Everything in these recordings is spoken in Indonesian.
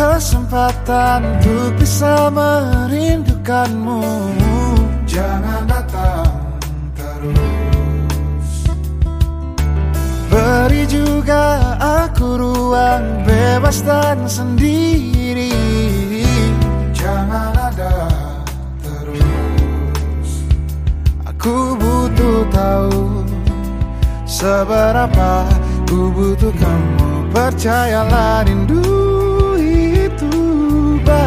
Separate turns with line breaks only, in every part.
kesempatan untuk bisa merindukanmu.
Jangan datang terus.
Beri juga aku ruang bebas dan sendiri.
Jangan ada terus.
Aku butuh tahu Seberapa ku butuh kamu. Percayalah rindu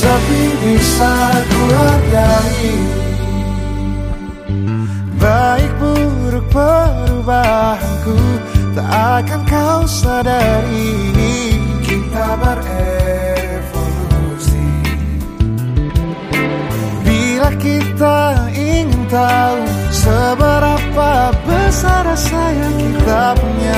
sepi bisa ku hargai. Baik buruk perubahanku Tak akan kau sadari
Kita berevolusi.
Bila kita ingin tahu Seberapa besar rasa kita punya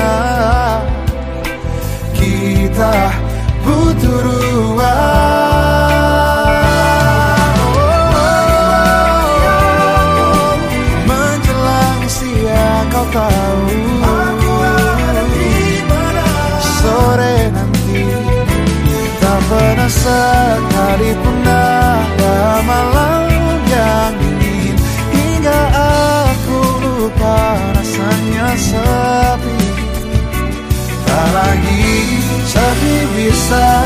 sepi. Tak lagi sepi bisa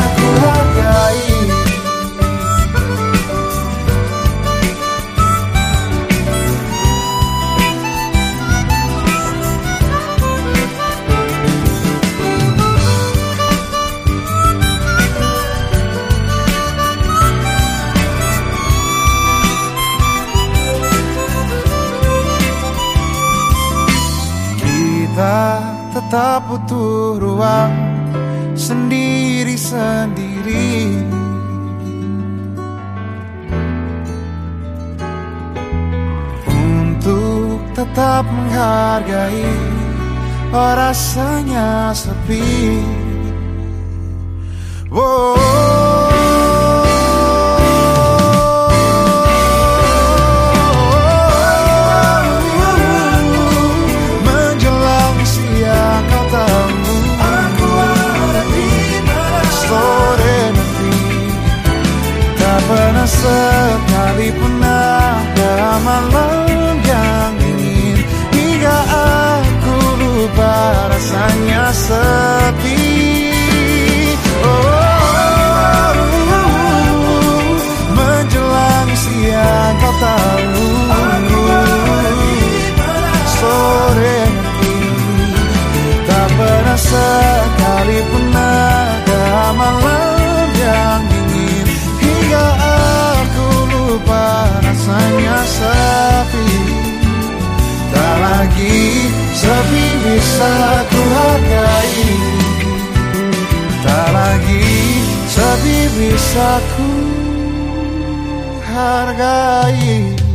Kita tetap butuh ruang sendiri-sendiri Untuk tetap menghargai oh rasanya sepi. Menjelang sekalipun ada malam yang dingin Hingga aku lupa rasanya sepi. Oh, menjelang siang kau tahu Sore Tak pernah bisa ku hargai. Tak lagi sepi bisa ku hargai